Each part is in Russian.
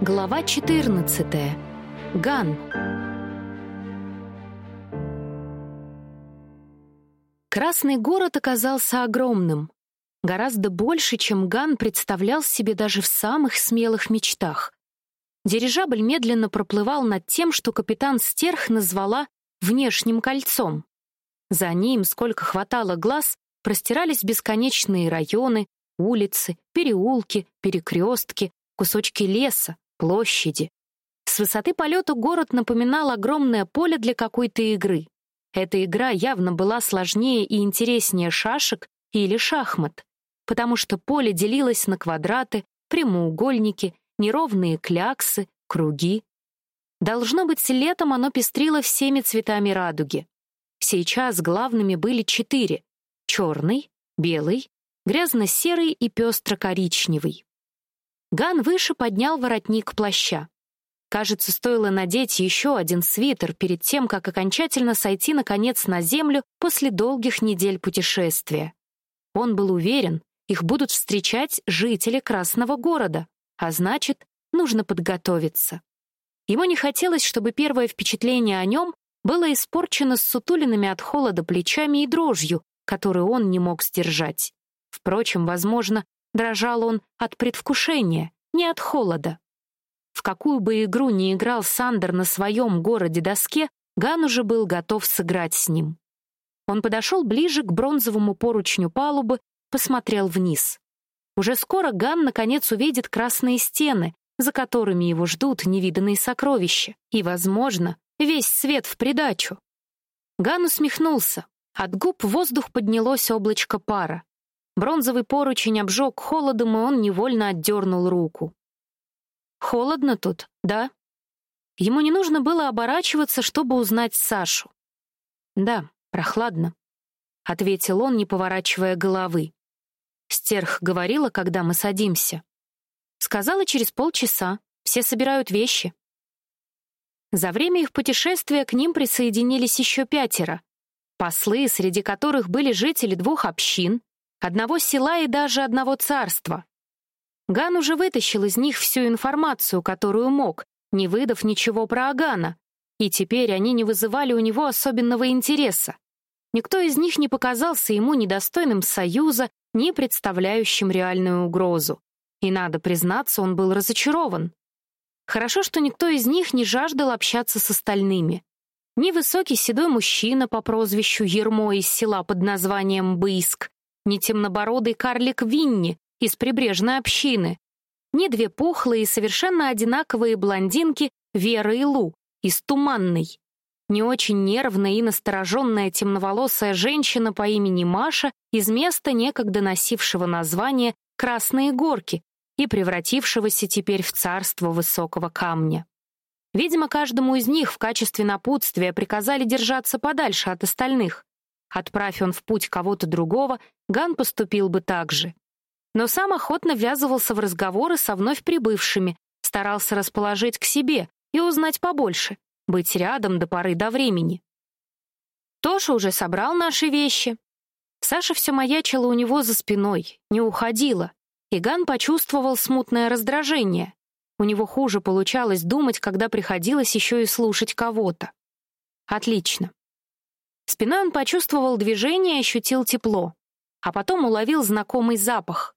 Глава 14. Ган. Красный город оказался огромным, гораздо больше, чем Ган представлял себе даже в самых смелых мечтах. Дирижабль медленно проплывал над тем, что капитан Стерх назвала внешним кольцом. За ним, сколько хватало глаз, простирались бесконечные районы, улицы, переулки, перекрестки, кусочки леса, площади. С высоты полета город напоминал огромное поле для какой-то игры. Эта игра явно была сложнее и интереснее шашек или шахмат, потому что поле делилось на квадраты, прямоугольники, неровные кляксы, круги. Должно быть, летом оно пестрило всеми цветами радуги. Сейчас главными были четыре — черный, белый, грязно-серый и пестро-коричневый. Ган выше поднял воротник плаща. Кажется, стоило надеть еще один свитер перед тем, как окончательно сойти наконец на землю после долгих недель путешествия. Он был уверен, их будут встречать жители Красного города, а значит, нужно подготовиться. Ему не хотелось, чтобы первое впечатление о нем было испорчено ссутуленными от холода плечами и дрожью, которую он не мог сдержать. Впрочем, возможно, Дрожал он от предвкушения, не от холода. В какую бы игру ни играл Сандер на своем городе-доске, Ган уже был готов сыграть с ним. Он подошел ближе к бронзовому поручню палубы, посмотрел вниз. Уже скоро Ган наконец увидит красные стены, за которыми его ждут невиданные сокровища, и, возможно, весь свет в придачу. Ган усмехнулся. От губ в воздух поднялось облачко пара. Бронзовый поручень обжег холодом, и он невольно отдернул руку. «Холодно тут, да?» Ему не нужно было оборачиваться, чтобы узнать Сашу. «Да, прохладно», — ответил он, не поворачивая головы. Стерх говорила, когда мы садимся. Сказала через полчаса. Все собирают вещи. За время их путешествия к ним присоединились еще пятеро. Послы, среди которых были жители двух общин, одного села и даже одного царства. Ган уже вытащил из них всю информацию, которую мог, не выдав ничего про Агана, и теперь они не вызывали у него особенного интереса. Никто из них не показался ему недостойным союза, не представляющим реальную угрозу. И, надо признаться, он был разочарован. Хорошо, что никто из них не жаждал общаться с остальными. Ни высокий седой мужчина по прозвищу Ермо из села под названием Быск, ни темнобородый карлик Винни из прибрежной общины, ни две пухлые и совершенно одинаковые блондинки Вера и Лу из Туманной, не очень нервная и настороженная темноволосая женщина по имени Маша из места, некогда носившего название «Красные горки» и превратившегося теперь в царство высокого камня. Видимо, каждому из них в качестве напутствия приказали держаться подальше от остальных. Отправь он в путь кого-то другого, Ган поступил бы так же. Но сам охотно ввязывался в разговоры со вновь прибывшими, старался расположить к себе и узнать побольше, быть рядом до поры до времени. Тоша уже собрал наши вещи. Саша все маячила у него за спиной, не уходила, и Ган почувствовал смутное раздражение. У него хуже получалось думать, когда приходилось еще и слушать кого-то. Отлично. Спиной он почувствовал движение ощутил тепло, а потом уловил знакомый запах.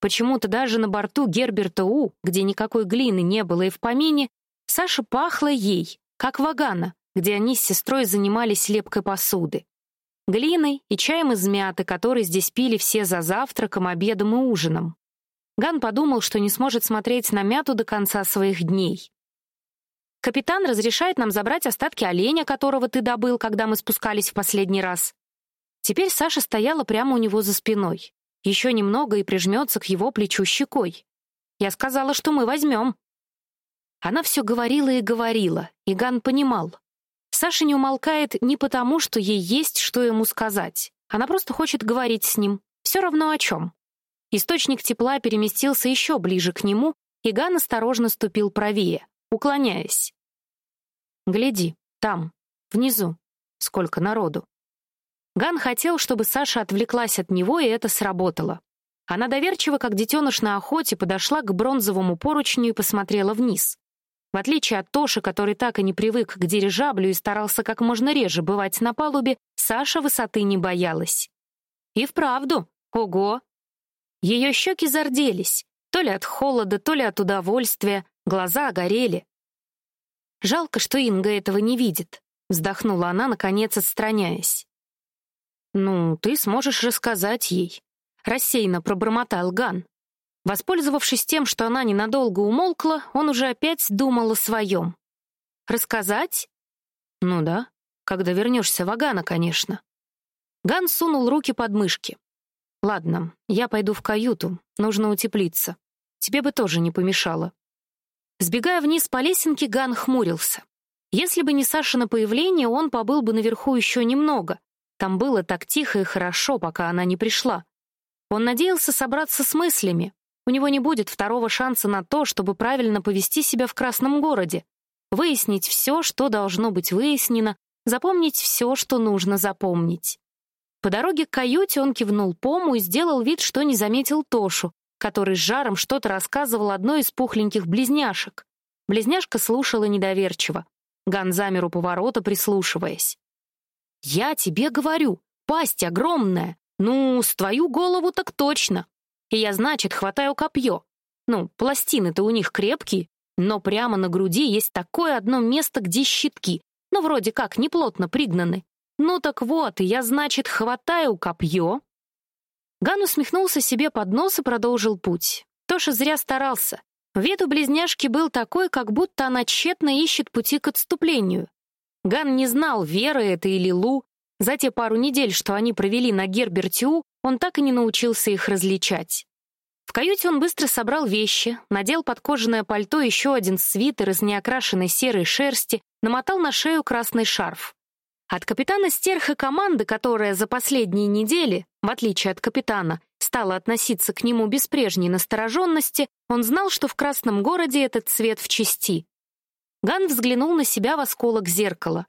Почему-то даже на борту Герберта У, где никакой глины не было и в помине, Саша пахла ей, как вагана, где они с сестрой занимались лепкой посуды. Глиной и чаем из мяты, который здесь пили все за завтраком, обедом и ужином. Ган подумал, что не сможет смотреть на мяту до конца своих дней. Капитан разрешает нам забрать остатки оленя, которого ты добыл, когда мы спускались в последний раз. Теперь Саша стояла прямо у него за спиной. Еще немного и прижмется к его плечу щекой. Я сказала, что мы возьмем. Она все говорила и говорила, и Ган понимал. Саша не умолкает не потому, что ей есть что ему сказать. Она просто хочет говорить с ним, все равно о чем. Источник тепла переместился еще ближе к нему, и Ган осторожно ступил правее уклоняясь. «Гляди, там, внизу, сколько народу». Ган хотел, чтобы Саша отвлеклась от него, и это сработало. Она доверчиво, как детеныш на охоте, подошла к бронзовому поручню и посмотрела вниз. В отличие от Тоши, который так и не привык к дирижаблю и старался как можно реже бывать на палубе, Саша высоты не боялась. И вправду, ого! Ее щеки зарделись, то ли от холода, то ли от удовольствия, глаза горели. Жалко, что Инга этого не видит, вздохнула она, наконец отстраняясь. Ну, ты сможешь рассказать ей, рассеянно пробормотал Ган. Воспользовавшись тем, что она ненадолго умолкла, он уже опять думал о своем. Рассказать? Ну да, когда вернешься в Агана, конечно. Ган сунул руки под мышки. Ладно, я пойду в каюту, нужно утеплиться. Тебе бы тоже не помешало. Сбегая вниз по лесенке, Ган хмурился. Если бы не Сашино появление, он побыл бы наверху еще немного. Там было так тихо и хорошо, пока она не пришла. Он надеялся собраться с мыслями. У него не будет второго шанса на то, чтобы правильно повести себя в Красном городе, выяснить все, что должно быть выяснено, запомнить все, что нужно запомнить. По дороге к каюте он кивнул Пому и сделал вид, что не заметил Тошу, который с жаром что-то рассказывал одной из пухленьких близняшек. Близняшка слушала недоверчиво. Ган замер у поворота, прислушиваясь. «Я тебе говорю, пасть огромная. Ну, с твою голову так точно. И я, значит, хватаю копье. Ну, пластины-то у них крепкие, но прямо на груди есть такое одно место, где щитки, ну, вроде как, неплотно пригнаны. Ну так вот, я, значит, хватаю копье. Ган усмехнулся себе под нос и продолжил путь. Тоша зря старался. Вид у близняшки был такой, как будто она тщетно ищет пути к отступлению. Ган не знал, Вера это или Лу. За те пару недель, что они провели на Гербертиу, он так и не научился их различать. В каюте он быстро собрал вещи, надел под кожаное пальто еще один свитер из неокрашенной серой шерсти, намотал на шею красный шарф. От капитана Стерха команды, которая за последние недели, в отличие от капитана, стала относиться к нему без прежней настороженности, он знал, что в Красном городе этот цвет в чести. Ган взглянул на себя в осколок зеркала.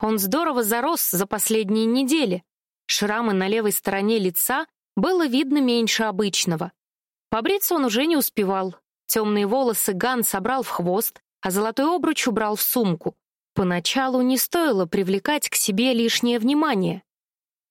Он здорово зарос за последние недели. Шрамы на левой стороне лица было видно меньше обычного. Побриться он уже не успевал. Темные волосы Ган собрал в хвост, а золотой обруч убрал в сумку. Поначалу не стоило привлекать к себе лишнее внимание.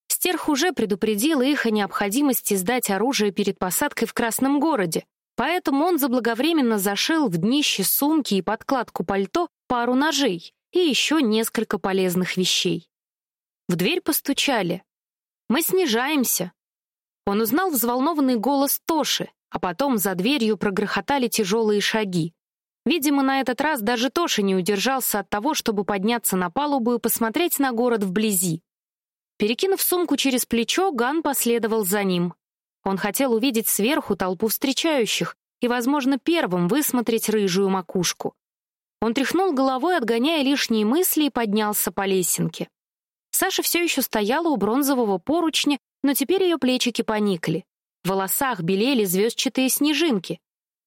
Стерх уже предупредил их о необходимости сдать оружие перед посадкой в Красном городе, Поэтому он заблаговременно зашил в днище сумки и подкладку пальто пару ножей и еще несколько полезных вещей. В дверь постучали. «Мы снижаемся». Он узнал взволнованный голос Тоши, а потом за дверью прогрохотали тяжелые шаги. Видимо, на этот раз даже Тоша не удержался от того, чтобы подняться на палубу и посмотреть на город вблизи. Перекинув сумку через плечо, Ган последовал за ним. Он хотел увидеть сверху толпу встречающих и, возможно, первым высмотреть рыжую макушку. Он тряхнул головой, отгоняя лишние мысли, и поднялся по лесенке. Саша все еще стояла у бронзового поручня, но теперь ее плечики поникли. В волосах белели звездчатые снежинки.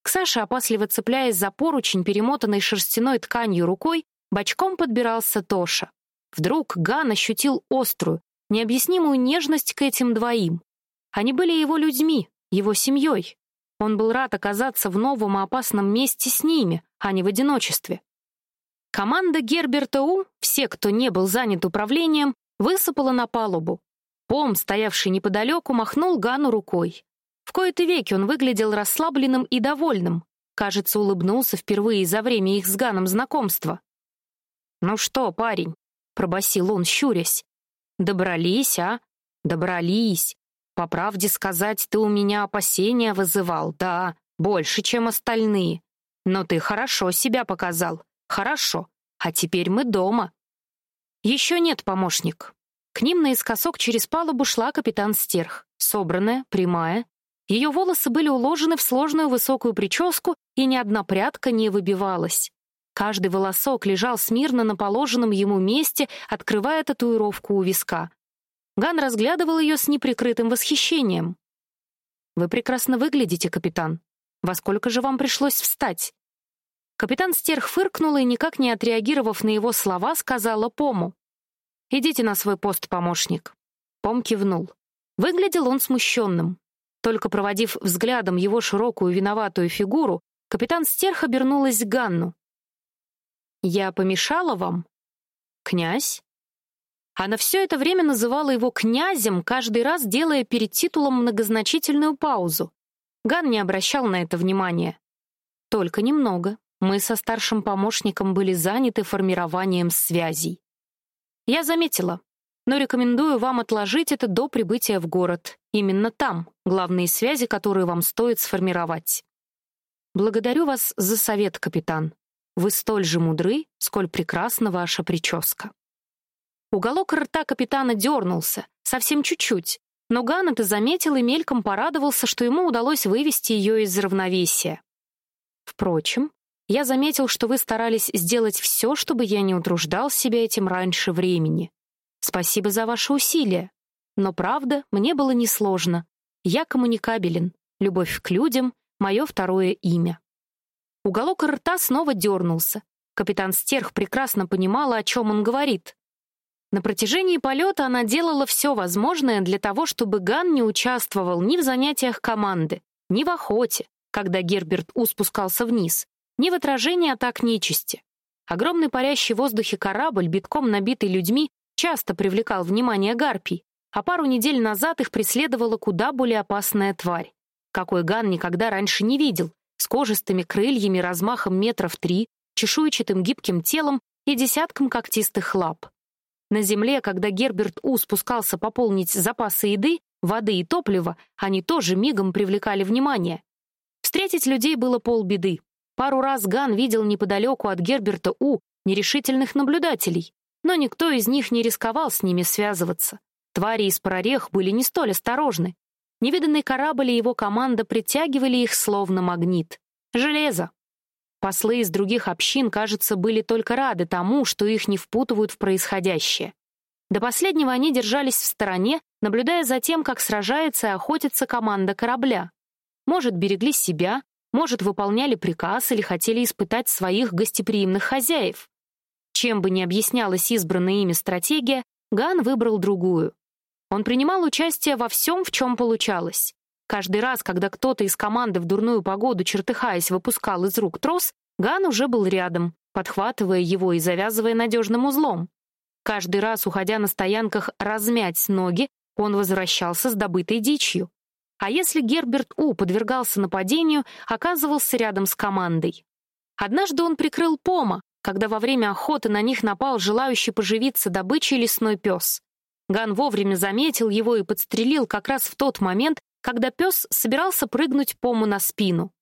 К Саше, опасливо цепляясь за поручень, перемотанный шерстяной тканью рукой, бочком подбирался Тоша. Вдруг Ган ощутил острую, необъяснимую нежность к этим двоим. Они были его людьми, его семьей. Он был рад оказаться в новом и опасном месте с ними, а не в одиночестве. Команда Герберта У, все, кто не был занят управлением, высыпала на палубу. Пом, стоявший неподалеку, махнул Гану рукой. В кои-то веки он выглядел расслабленным и довольным. Кажется, улыбнулся впервые за время их с Ганом знакомства. «Ну что, парень?» — пробасил он, щурясь. «Добрались, а? Добрались. По правде сказать, ты у меня опасения вызывал, да, больше, чем остальные. Но ты хорошо себя показал. Хорошо. А теперь мы дома. Еще нет, помощник. К ним наискосок через палубу шла капитан Стерх, собранная, прямая. Ее волосы были уложены в сложную высокую прическу, и ни одна прядка не выбивалась. Каждый волосок лежал смирно на положенном ему месте, открывая татуировку у виска. Ган разглядывал ее с неприкрытым восхищением. «Вы прекрасно выглядите, капитан. Во сколько же вам пришлось встать?» Капитан Стерх фыркнула и, никак не отреагировав на его слова, сказала Пому. «Идите на свой пост, помощник». Пом кивнул. Выглядел он смущенным. Только проводив взглядом его широкую виноватую фигуру, капитан Стерх обернулась к Ганну. «Я помешала вам?» «Князь?» Она все это время называла его князем, каждый раз делая перед титулом многозначительную паузу. Ган не обращал на это внимания. Только немного. Мы со старшим помощником были заняты формированием связей. Я заметила, но рекомендую вам отложить это до прибытия в город. Именно там главные связи, которые вам стоит сформировать. Благодарю вас за совет, капитан. Вы столь же мудры, сколь прекрасна ваша прическа. Уголок рта капитана дернулся, совсем чуть-чуть, но Ган это заметил и мельком порадовался, что ему удалось вывести ее из равновесия. Впрочем, я заметил, что вы старались сделать все, чтобы я не утруждал себя этим раньше времени. Спасибо за ваши усилия. Но правда, мне было несложно. Я коммуникабелен. Любовь к людям — мое второе имя. Уголок рта снова дернулся. Капитан Стерх прекрасно понимала, о чем он говорит. На протяжении полета она делала все возможное для того, чтобы Ган не участвовал ни в занятиях команды, ни в охоте, когда Герберт У спускался вниз, ни в отражении атак нечисти. Огромный парящий в воздухе корабль, битком набитый людьми, часто привлекал внимание гарпий, а пару недель назад их преследовала куда более опасная тварь, какой Ган никогда раньше не видел, с кожистыми крыльями размахом метров три, чешуйчатым гибким телом и десятком когтистых лап. На земле, когда Герберт У спускался пополнить запасы еды, воды и топлива, они тоже мигом привлекали внимание. Встретить людей было полбеды. Пару раз Ган видел неподалеку от Герберта У нерешительных наблюдателей, но никто из них не рисковал с ними связываться. Твари из прорех были не столь осторожны. Невиданный корабль и его команда притягивали их словно магнит. Железо. Послы из других общин, кажется, были только рады тому, что их не впутывают в происходящее. До последнего они держались в стороне, наблюдая за тем, как сражается и охотится команда корабля. Может, берегли себя, может, выполняли приказ или хотели испытать своих гостеприимных хозяев. Чем бы ни объяснялась избранная ими стратегия, Ган выбрал другую. Он принимал участие во всем, в чем получалось. Каждый раз, когда кто-то из команды в дурную погоду, чертыхаясь, выпускал из рук трос, Ган уже был рядом, подхватывая его и завязывая надежным узлом. Каждый раз, уходя на стоянках размять ноги, он возвращался с добытой дичью. А если Герберт У подвергался нападению, оказывался рядом с командой. Однажды он прикрыл Пома, когда во время охоты на них напал желающий поживиться добычей лесной пес. Ган вовремя заметил его и подстрелил как раз в тот момент, когда пес собирался прыгнуть Пому на спину.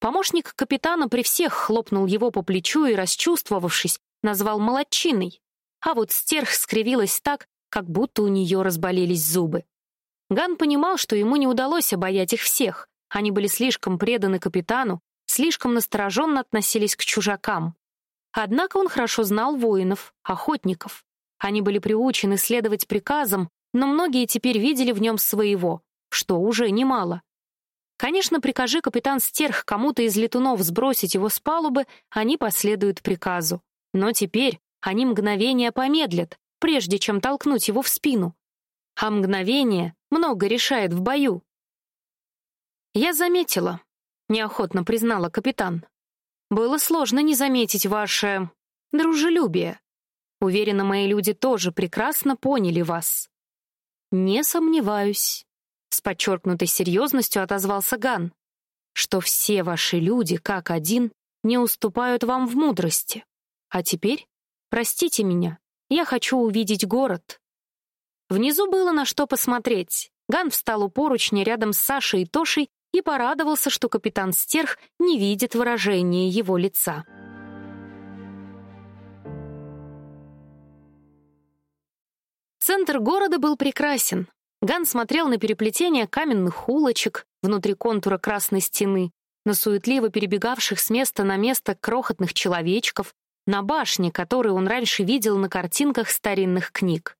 Помощник капитана при всех хлопнул его по плечу и, расчувствовавшись, назвал молодчиной. А вот стерх скривилась так, как будто у нее разболелись зубы. Ган понимал, что ему не удалось обаять их всех. Они были слишком преданы капитану, слишком настороженно относились к чужакам. Однако он хорошо знал воинов, охотников. Они были приучены следовать приказам, но многие теперь видели в нем своего, что уже немало. Конечно, прикажи капитан Стерх кому-то из летунов сбросить его с палубы, они последуют приказу. Но теперь они мгновение помедлят, прежде чем толкнуть его в спину. А мгновение много решает в бою. «Я заметила», — неохотно признала капитан. «Было сложно не заметить ваше... дружелюбие. Уверена, мои люди тоже прекрасно поняли вас». «Не сомневаюсь», с подчеркнутой серьезностью отозвался Ган, что все ваши люди, как один, не уступают вам в мудрости. А теперь, простите меня, я хочу увидеть город. Внизу было на что посмотреть. Ган встал у поручня рядом с Сашей и Тошей и порадовался, что капитан Стерх не видит выражения его лица. Центр города был прекрасен. Ган смотрел на переплетение каменных улочек внутри контура красной стены, на суетливо перебегавших с места на место крохотных человечков, на башни, которые он раньше видел на картинках старинных книг.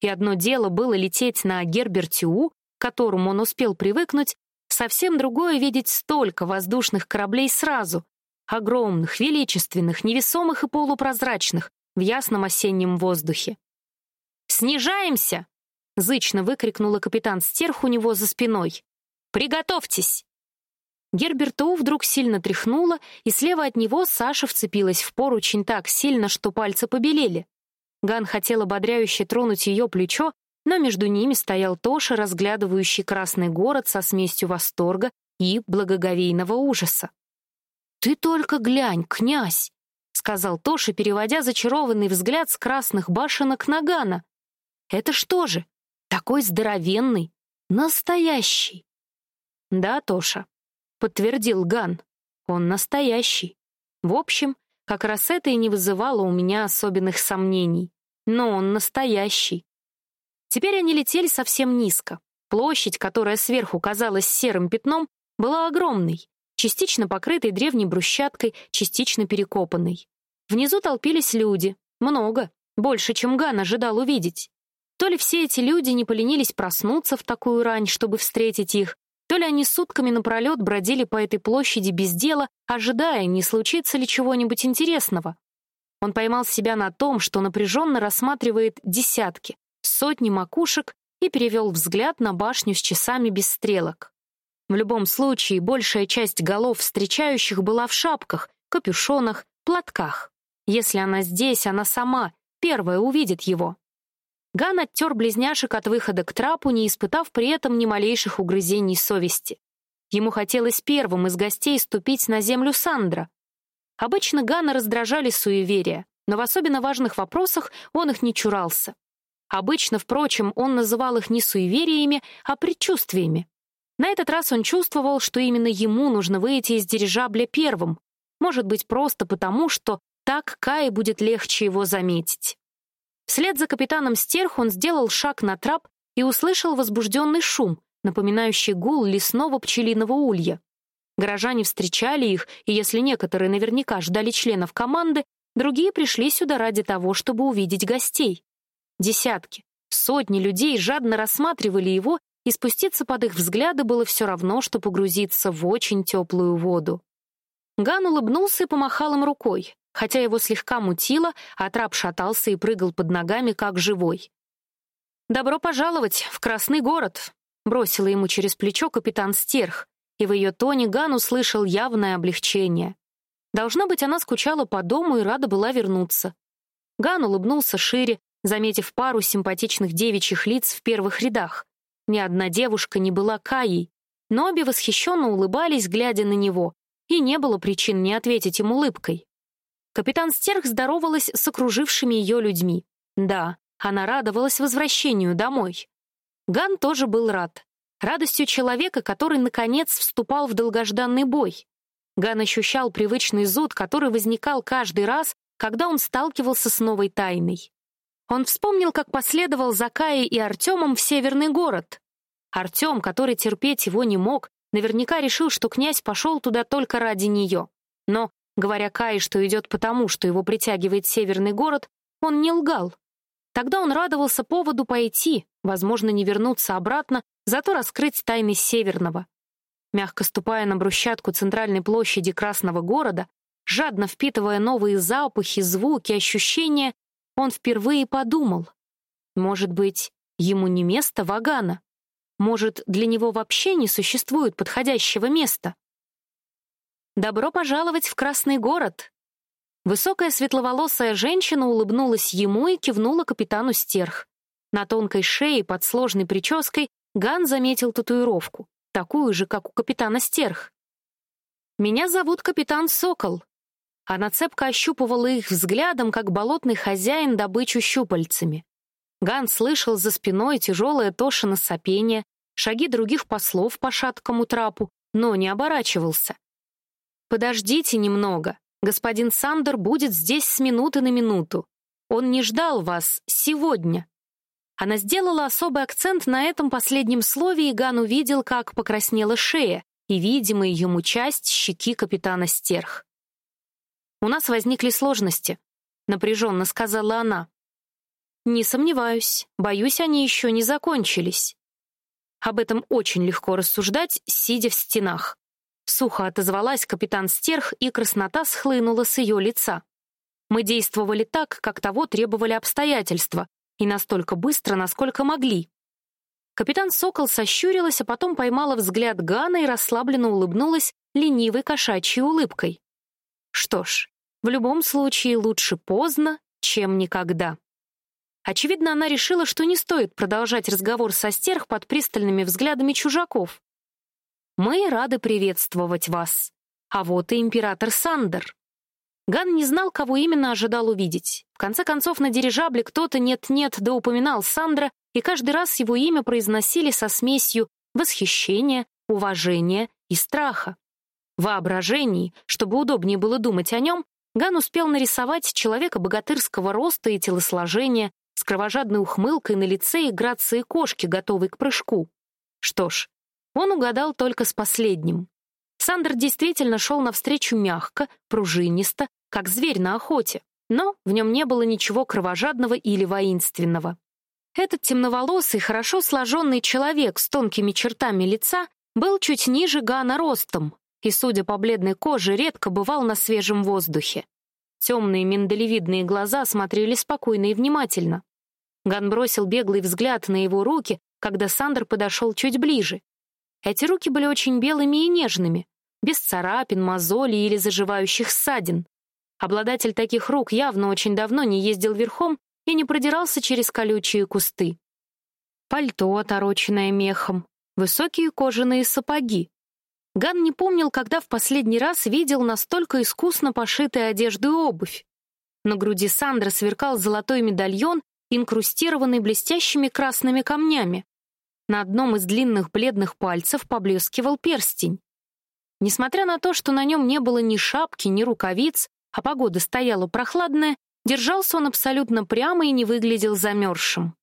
И одно дело было лететь на Гербертиу, к которому он успел привыкнуть, совсем другое видеть столько воздушных кораблей сразу, огромных, величественных, невесомых и полупрозрачных, в ясном осеннем воздухе. «Снижаемся!» зычно выкрикнула капитан Стерх у него за спиной. Приготовьтесь!» Герберту вдруг сильно тряхнуло, и слева от него Саша вцепилась в поручень так сильно, что пальцы побелели. Ган хотел ободряюще тронуть ее плечо, но между ними стоял Тоша, разглядывающий красный город со смесью восторга и благоговейного ужаса. «Ты только глянь, князь!» — сказал Тоша, переводя зачарованный взгляд с красных башенок на Гана. «Это что же? Такой здоровенный, настоящий!» «Да, Тоша», — подтвердил Ган. «Он настоящий. В общем, как раз это и не вызывало у меня особенных сомнений. Но он настоящий. Теперь они летели совсем низко. Площадь, которая сверху казалась серым пятном, была огромной, частично покрытой древней брусчаткой, частично перекопанной. Внизу толпились люди. Много. Больше, чем Ган ожидал увидеть. То ли все эти люди не поленились проснуться в такую рань, чтобы встретить их, то ли они сутками напролет бродили по этой площади без дела, ожидая, не случится ли чего-нибудь интересного. Он поймал себя на том, что напряженно рассматривает десятки, сотни макушек и перевел взгляд на башню с часами без стрелок. В любом случае, большая часть голов встречающих была в шапках, капюшонах, платках. Если она здесь, она сама, первая увидит его. Ган оттер близняшек от выхода к трапу, не испытав при этом ни малейших угрызений совести. Ему хотелось первым из гостей ступить на землю Сандра. Обычно Гана раздражали суеверия, но в особенно важных вопросах он их не чурался. Обычно, впрочем, он называл их не суевериями, а предчувствиями. На этот раз он чувствовал, что именно ему нужно выйти из дирижабля первым, может быть, просто потому, что так Кае будет легче его заметить. Вслед за капитаном Стерх он сделал шаг на трап и услышал возбужденный шум, напоминающий гул лесного пчелиного улья. Горожане встречали их, и если некоторые наверняка ждали членов команды, другие пришли сюда ради того, чтобы увидеть гостей. Десятки, сотни людей жадно рассматривали его, и спуститься под их взгляды было все равно, что погрузиться в очень теплую воду. Ган улыбнулся и помахал им рукой, хотя его слегка мутило, а трап шатался и прыгал под ногами, как живой. «Добро пожаловать в Красный город», — бросила ему через плечо капитан Стерх, и в ее тоне Ган услышал явное облегчение. Должно быть, она скучала по дому и рада была вернуться. Ган улыбнулся шире, заметив пару симпатичных девичьих лиц в первых рядах. Ни одна девушка не была Каей, но обе восхищенно улыбались, глядя на него, и не было причин не ответить им улыбкой. Капитан Стерх здоровалась с окружившими ее людьми. Да, она радовалась возвращению домой. Ган тоже был рад. Радостью человека, который, наконец, вступал в долгожданный бой. Ган ощущал привычный зуд, который возникал каждый раз, когда он сталкивался с новой тайной. Он вспомнил, как последовал за Каей и Артемом в северный город. Артем, который терпеть его не мог, наверняка решил, что князь пошел туда только ради нее. Но, говоря Кае, что идет потому, что его притягивает северный город, он не лгал. Тогда он радовался поводу пойти, возможно, не вернуться обратно, зато раскрыть тайны северного. Мягко ступая на брусчатку центральной площади Красного города, жадно впитывая новые запахи, звуки, ощущения, он впервые подумал, может быть, ему не место Вагана? Может, для него вообще не существует подходящего места? Добро пожаловать в Красный город. Высокая светловолосая женщина улыбнулась ему и кивнула капитану Стерх. На тонкой шее под сложной прической Ган заметил татуировку, такую же, как у капитана Стерх. Меня зовут капитан Сокол, она цепко ощупывала их взглядом, как болотный хозяин добычу щупальцами. Ган слышал за спиной тяжелое Тошино сопение, шаги других послов по шаткому трапу, но не оборачивался. «Подождите немного. Господин Сандер будет здесь с минуты на минуту. Он не ждал вас сегодня». Она сделала особый акцент на этом последнем слове, и Ган увидел, как покраснела шея и видимая ему часть щеки капитана Стерх. У нас возникли сложности, напряженно сказала она. Не сомневаюсь, боюсь, они еще не закончились. Об этом очень легко рассуждать, сидя в стенах. Сухо отозвалась капитан Стерх, и краснота схлынула с ее лица. Мы действовали так, как того требовали обстоятельства, и настолько быстро, насколько могли. Капитан Сокол сощурилась, а потом поймала взгляд Гана и расслабленно улыбнулась ленивой кошачьей улыбкой. Что ж, в любом случае лучше поздно, чем никогда. Очевидно, она решила, что не стоит продолжать разговор со стерх под пристальными взглядами чужаков. «Мы рады приветствовать вас. А вот и император Сандер». Ган не знал, кого именно ожидал увидеть. В конце концов, на дирижабле кто-то нет-нет да упоминал Сандра, и каждый раз его имя произносили со смесью восхищения, уважения и страха. Воображении, чтобы удобнее было думать о нем, Ган успел нарисовать человека богатырского роста и телосложения с кровожадной ухмылкой на лице и грацией кошки, готовой к прыжку. Что ж, он угадал только с последним. Сандер действительно шел навстречу мягко, пружинисто, как зверь на охоте, но в нем не было ничего кровожадного или воинственного. Этот темноволосый, хорошо сложенный человек с тонкими чертами лица был чуть ниже Гана ростом и, судя по бледной коже, редко бывал на свежем воздухе. Темные миндалевидные глаза смотрели спокойно и внимательно. Ган бросил беглый взгляд на его руки, когда Сандер подошел чуть ближе. Эти руки были очень белыми и нежными, без царапин, мозолей или заживающих ссадин. Обладатель таких рук явно очень давно не ездил верхом и не продирался через колючие кусты. Пальто, отороченное мехом, высокие кожаные сапоги. Ган не помнил, когда в последний раз видел настолько искусно пошитую одежду и обувь. На груди Сандра сверкал золотой медальон, инкрустированный блестящими красными камнями. На одном из длинных бледных пальцев поблескивал перстень. Несмотря на то, что на нем не было ни шапки, ни рукавиц, а погода стояла прохладная, Держался он абсолютно прямо и не выглядел замерзшим.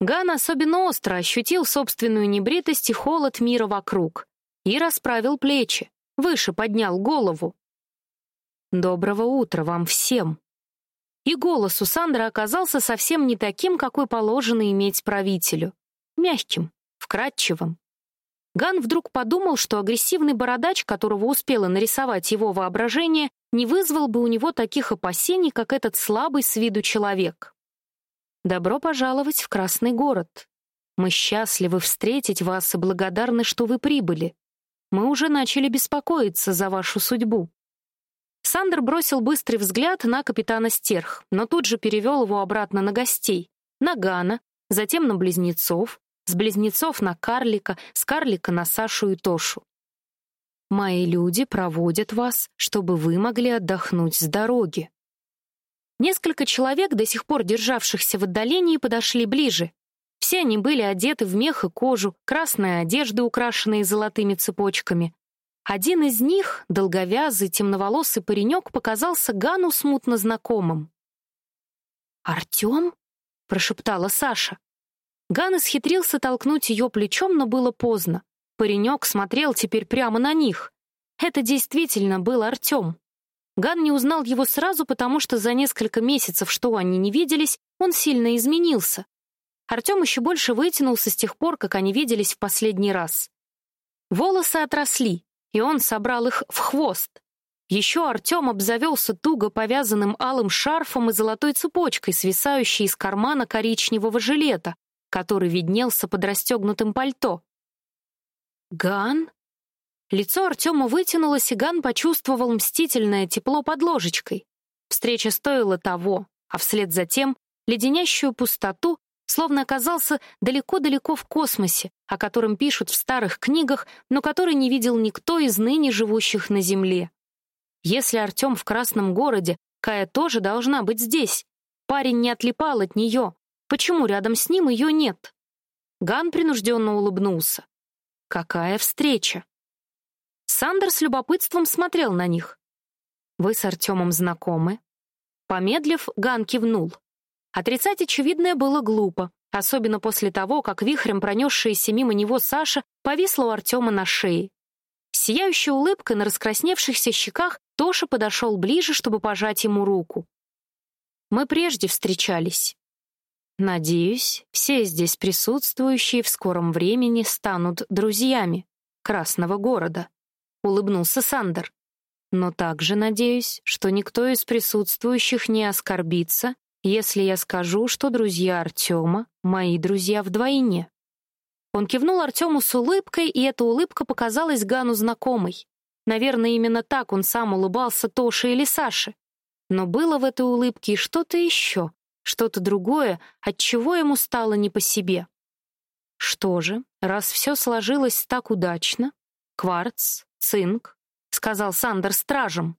Ган особенно остро ощутил собственную небритость и холод мира вокруг и расправил плечи, выше поднял голову. «Доброго утра вам всем!» И голос у Сандра оказался совсем не таким, какой положено иметь правителю. Мягким, вкрадчивым. Ган вдруг подумал, что агрессивный бородач, которого успело нарисовать его воображение, не вызвал бы у него таких опасений, как этот слабый с виду человек. «Добро пожаловать в Красный город. Мы счастливы встретить вас и благодарны, что вы прибыли. Мы уже начали беспокоиться за вашу судьбу». Сандер бросил быстрый взгляд на капитана Стерх, но тут же перевел его обратно на гостей, на Гана, затем на близнецов, с близнецов на карлика, с карлика на Сашу и Тошу. Мои люди проводят вас, чтобы вы могли отдохнуть с дороги. Несколько человек, до сих пор державшихся в отдалении, подошли ближе. Все они были одеты в мех и кожу, красная одежда, украшенная золотыми цепочками. Один из них, долговязый, темноволосый паренек, показался Гану смутно знакомым. «Артем?» — прошептала Саша. Ган исхитрился толкнуть ее плечом, но было поздно. Паренек смотрел теперь прямо на них. Это действительно был Артем. Ган не узнал его сразу, потому что за несколько месяцев, что они не виделись, он сильно изменился. Артем еще больше вытянулся с тех пор, как они виделись в последний раз. Волосы отросли, и он собрал их в хвост. Еще Артем обзавелся туго повязанным алым шарфом и золотой цепочкой, свисающей из кармана коричневого жилета, который виднелся под расстегнутым пальто. «Ган?» Лицо Артема вытянулось, и Ган почувствовал мстительное тепло под ложечкой. Встреча стоила того, а вслед за тем леденящую пустоту, словно оказался далеко-далеко в космосе, о котором пишут в старых книгах, но который не видел никто из ныне живущих на Земле. Если Артем в Красном городе, Кая тоже должна быть здесь. Парень не отлипал от нее, Почему рядом с ним ее нет? Ган принужденно улыбнулся. Какая встреча! Сандер с любопытством смотрел на них. Вы с Артемом знакомы? Помедлив, Ган кивнул. Отрицать очевидное было глупо, особенно после того, как вихрем пронесшаяся мимо него Саша повисла у Артема на шее. С сияющей улыбкой на раскрасневшихся щеках Тоша подошел ближе, чтобы пожать ему руку. Мы прежде встречались. Надеюсь, все здесь присутствующие в скором времени станут друзьями Красного города, улыбнулся Сандер. Но также надеюсь, что никто из присутствующих не оскорбится, если я скажу, что друзья Артема — мои друзья вдвойне. Он кивнул Артему с улыбкой, и эта улыбка показалась Гану знакомой. Наверное, именно так он сам улыбался Тоше или Саше. Но было в этой улыбке что-то еще, что-то другое, от чего ему стало не по себе. Что же, раз все сложилось так удачно, кварц, цинк, сказал Сандер стражем.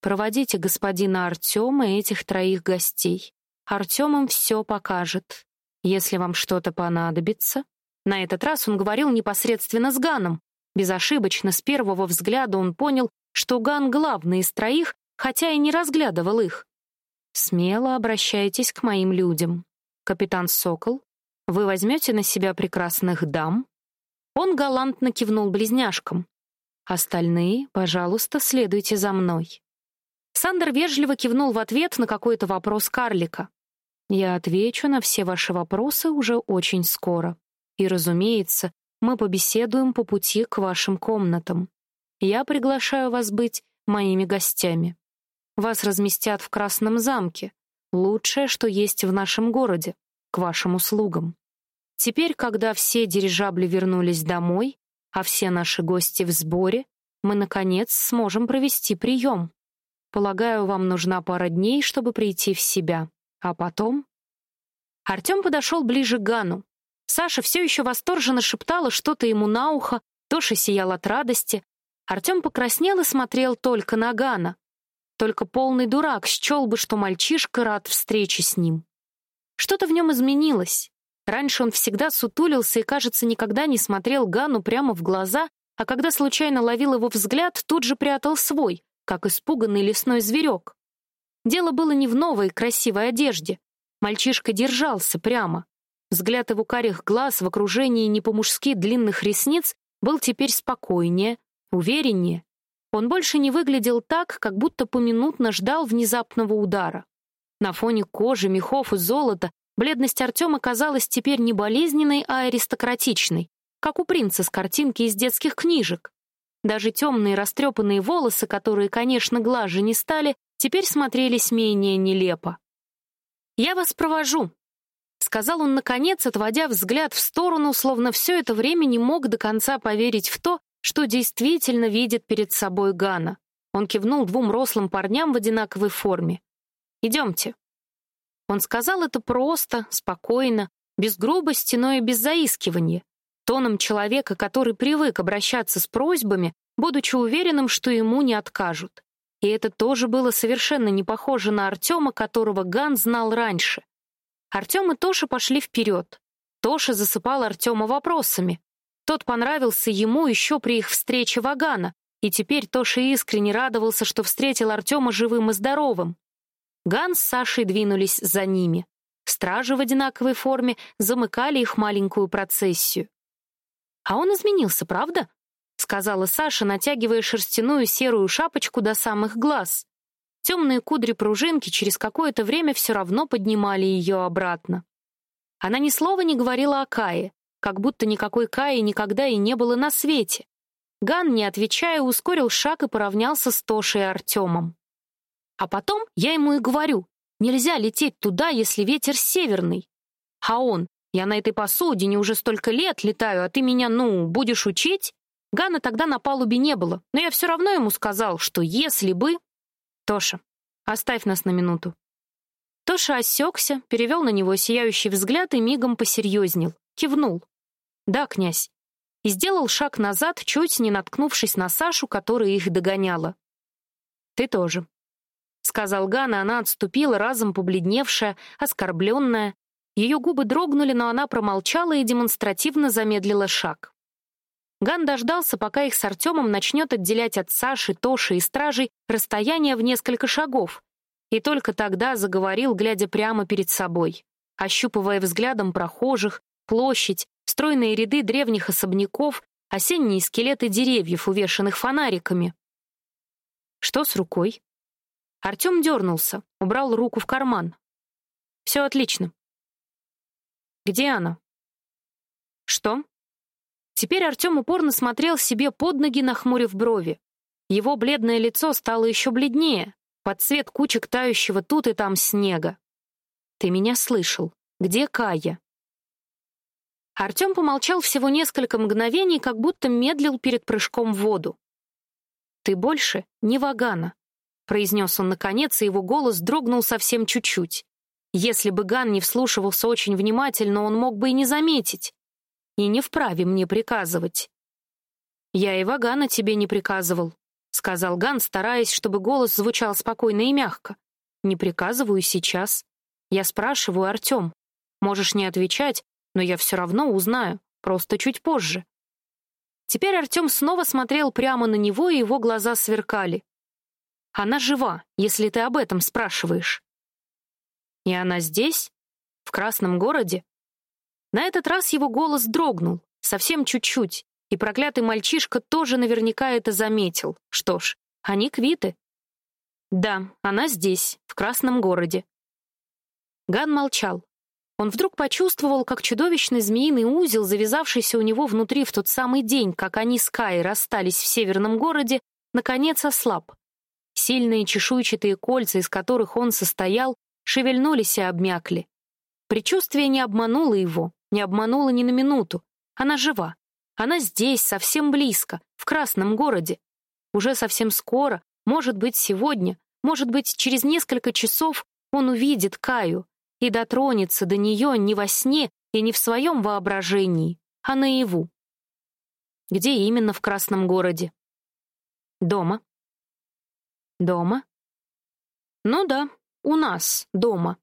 Проводите господина Артема и этих троих гостей. Артем им все покажет. Если вам что-то понадобится, на этот раз он говорил непосредственно с Ганом. Безошибочно, с первого взгляда он понял, что Ган главный из троих, хотя и не разглядывал их. «Смело обращайтесь к моим людям. Капитан Сокол, вы возьмете на себя прекрасных дам?» Он галантно кивнул близняшкам. «Остальные, пожалуйста, следуйте за мной». Сандер вежливо кивнул в ответ на какой-то вопрос карлика. «Я отвечу на все ваши вопросы уже очень скоро». И, разумеется, мы побеседуем по пути к вашим комнатам. Я приглашаю вас быть моими гостями. Вас разместят в Красном замке, лучшее, что есть в нашем городе, к вашим услугам. Теперь, когда все дирижабли вернулись домой, а все наши гости в сборе, мы, наконец, сможем провести прием. Полагаю, вам нужна пара дней, чтобы прийти в себя. А потом... Артем подошел ближе к Гану. Саша все еще восторженно шептала что-то ему на ухо, Тоша сиял от радости. Артем покраснел и смотрел только на Гана. Только полный дурак счел бы, что мальчишка рад встрече с ним. Что-то в нем изменилось. Раньше он всегда сутулился и, кажется, никогда не смотрел Гану прямо в глаза, а когда случайно ловил его взгляд, тут же прятал свой, как испуганный лесной зверек. Дело было не в новой красивой одежде. Мальчишка держался прямо. Взгляд его карих глаз в окружении не по-мужски длинных ресниц был теперь спокойнее, увереннее. Он больше не выглядел так, как будто поминутно ждал внезапного удара. На фоне кожи, мехов и золота бледность Артема казалась теперь не болезненной, а аристократичной, как у принца с картинки из детских книжек. Даже темные растрепанные волосы, которые, конечно, глаже не стали, теперь смотрелись менее нелепо. «Я вас провожу», сказал он наконец, отводя взгляд в сторону, словно все это время не мог до конца поверить в то, что действительно видит перед собой Гана. Он кивнул двум рослым парням в одинаковой форме. «Идемте». Он сказал это просто, спокойно, без грубости, но и без заискивания, тоном человека, который привык обращаться с просьбами, будучи уверенным, что ему не откажут. И это тоже было совершенно не похоже на Артема, которого Ган знал раньше. Артем и Тоша пошли вперед. Тоша засыпал Артема вопросами. Тот понравился ему еще при их встрече в Агана, и теперь Тоша искренне радовался, что встретил Артема живым и здоровым. Ган с Сашей двинулись за ними. Стражи в одинаковой форме замыкали их маленькую процессию. «А он изменился, правда?» — сказала Саша, натягивая шерстяную серую шапочку до самых глаз. Темные кудри-пружинки через какое-то время все равно поднимали ее обратно. Она ни слова не говорила о Кае, как будто никакой Каи никогда и не было на свете. Ган, не отвечая, ускорил шаг и поравнялся с Тошей и Артемом. А потом я ему и говорю, нельзя лететь туда, если ветер северный. А он, я на этой посудине уже столько лет летаю, а ты меня, ну, будешь учить? Гана тогда на палубе не было, но я все равно ему сказал, что если бы... Тоша, оставь нас на минуту. Тоша осекся, перевел на него сияющий взгляд и мигом посерьезнел, кивнул. Да, князь. И сделал шаг назад, чуть не наткнувшись на Сашу, которая их догоняла. Ты тоже, сказал Ган, и она отступила, разом побледневшая, оскорбленная. Ее губы дрогнули, но она промолчала и демонстративно замедлила шаг. Ган дождался, пока их с Артемом начнет отделять от Саши, Тоши и стражей расстояние в несколько шагов, и только тогда заговорил, глядя прямо перед собой, ощупывая взглядом прохожих, площадь, стройные ряды древних особняков, осенние скелеты деревьев, увешанных фонариками. Что с рукой? Артем дернулся, убрал руку в карман. Все отлично. Где она? Что? Теперь Артем упорно смотрел себе под ноги, нахмурив брови. Его бледное лицо стало еще бледнее, под цвет кучек тающего тут и там снега. «Ты меня слышал. Где Кая?» Артем помолчал всего несколько мгновений, как будто медлил перед прыжком в воду. «Ты больше не Вагана», — произнес он наконец, и его голос дрогнул совсем чуть-чуть. Если бы Ган не вслушивался очень внимательно, он мог бы и не заметить. И не вправе мне приказывать. «Я и Вагана тебе не приказывал», — сказал Ган, стараясь, чтобы голос звучал спокойно и мягко. «Не приказываю сейчас. Я спрашиваю, Артем. Можешь не отвечать, но я все равно узнаю, просто чуть позже». Теперь Артем снова смотрел прямо на него, и его глаза сверкали. «Она жива, если ты об этом спрашиваешь». «И она здесь? В Красном городе?» На этот раз его голос дрогнул, совсем чуть-чуть, и проклятый мальчишка тоже наверняка это заметил. Что ж, они квиты. Да, она здесь, в Красном городе. Ган молчал. Он вдруг почувствовал, как чудовищный змеиный узел, завязавшийся у него внутри в тот самый день, как они с Кай расстались в северном городе, наконец ослаб. Сильные чешуйчатые кольца, из которых он состоял, шевельнулись и обмякли. Предчувствие не обмануло его, не обмануло ни на минуту. Она жива. Она здесь, совсем близко, в Красном городе. Уже совсем скоро, может быть, сегодня, может быть, через несколько часов он увидит Каю и дотронется до нее не во сне и не в своем воображении, а наяву. Где именно в Красном городе? Дома. Дома? Ну да, у нас, дома.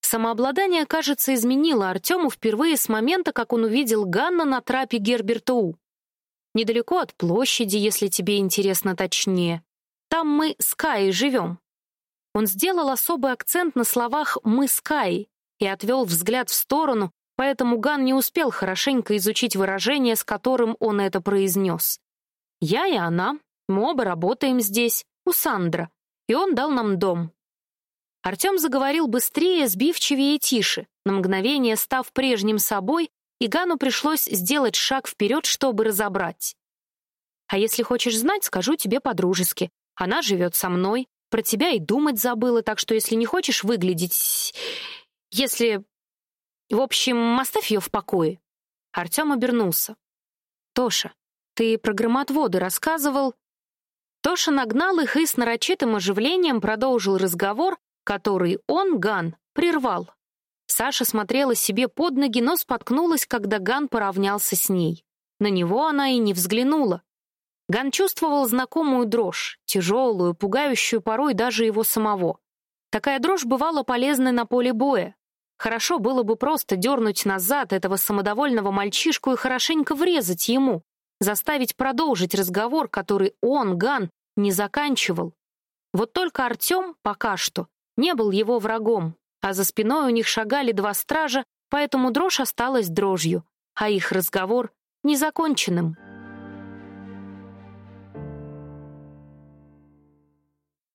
Самообладание, кажется, изменило Артему впервые с момента, как он увидел Ганна на трапе Герберта У. Недалеко от площади, если тебе интересно точнее. Там мы с Каей живем. Он сделал особый акцент на словах «мы с Каей» и отвел взгляд в сторону, поэтому Ган не успел хорошенько изучить выражение, с которым он это произнес. «Я и она, мы оба работаем здесь, у Сандра, и он дал нам дом, Артем заговорил быстрее, сбивчивее и тише, на мгновение став прежним собой, и Гану пришлось сделать шаг вперед, чтобы разобрать. «А если хочешь знать, скажу тебе по-дружески. Она живет со мной, про тебя и думать забыла, так что если не хочешь выглядеть... Если... В общем, оставь ее в покое». Артем обернулся. «Тоша, ты про громотводы рассказывал?» Тоша нагнал их и с нарочитым оживлением продолжил разговор, который он, Ган, прервал. Саша смотрела себе под ноги, но споткнулась, когда Ган поравнялся с ней. На него она и не взглянула. Ган чувствовал знакомую дрожь, тяжелую, пугающую порой даже его самого. Такая дрожь бывала полезной на поле боя. Хорошо было бы просто дернуть назад этого самодовольного мальчишку и хорошенько врезать ему, заставить продолжить разговор, который он, Ган, не заканчивал. Вот только Артем пока что не был его врагом, а за спиной у них шагали два стража, поэтому дрожь осталась дрожью, а их разговор — незаконченным.